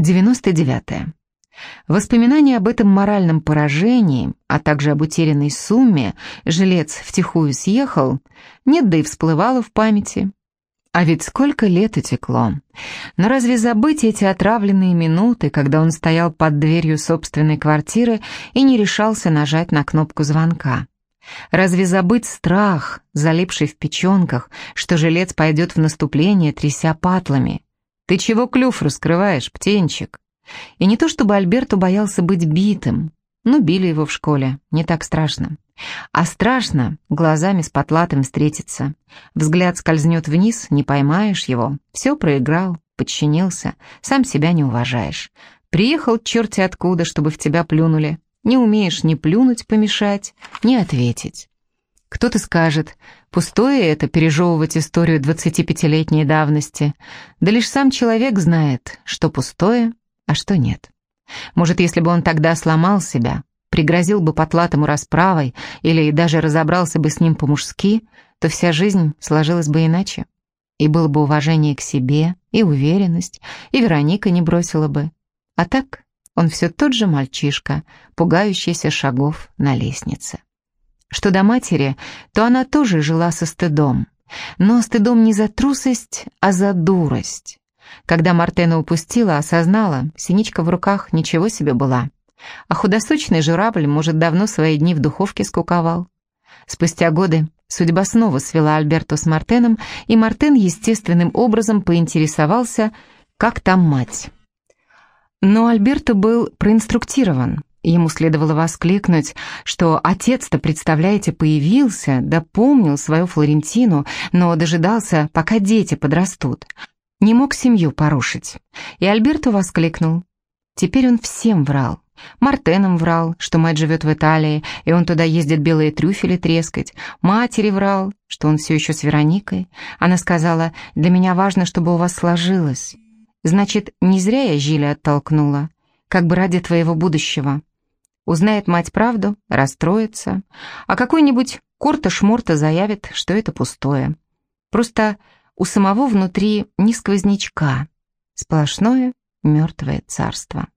99. -е. Воспоминания об этом моральном поражении, а также об утерянной сумме «жилец втихую съехал» нет да и всплывало в памяти. А ведь сколько лет утекло. Но разве забыть эти отравленные минуты, когда он стоял под дверью собственной квартиры и не решался нажать на кнопку звонка? Разве забыть страх, залипший в печенках, что жилец пойдет в наступление, тряся патлами? «Ты чего клюв раскрываешь, птенчик?» И не то чтобы Альберту боялся быть битым, но били его в школе, не так страшно. А страшно глазами с потлатым встретиться. Взгляд скользнет вниз, не поймаешь его. Все проиграл, подчинился, сам себя не уважаешь. Приехал черти откуда, чтобы в тебя плюнули. Не умеешь ни плюнуть помешать, ни ответить. Кто-то скажет, пустое это пережевывать историю 25-летней давности. Да лишь сам человек знает, что пустое, а что нет. Может, если бы он тогда сломал себя, пригрозил бы потлатому расправой или даже разобрался бы с ним по-мужски, то вся жизнь сложилась бы иначе. И было бы уважение к себе, и уверенность, и Вероника не бросила бы. А так он все тот же мальчишка, пугающийся шагов на лестнице. Что до матери, то она тоже жила со стыдом. Но стыдом не за трусость, а за дурость. Когда Мартена упустила, осознала, синичка в руках ничего себе была. А худосочный журавль, может, давно свои дни в духовке скуковал. Спустя годы судьба снова свела Альберту с Мартеном, и Мартен естественным образом поинтересовался, как там мать. Но Альберто был проинструктирован. Ему следовало воскликнуть, что отец-то, представляете, появился, да свою Флорентину, но дожидался, пока дети подрастут. Не мог семью порушить. И Альберто воскликнул. Теперь он всем врал. Мартеном врал, что мать живет в Италии, и он туда ездит белые трюфели трескать. Матери врал, что он все еще с Вероникой. Она сказала, для меня важно, чтобы у вас сложилось. Значит, не зря я Жиля оттолкнула, как бы ради твоего будущего. Узнает мать правду, расстроится, а какой-нибудь Корта-шморта заявит, что это пустое. Просто у самого внутри ни сквознячка, сплошное мертвое царство.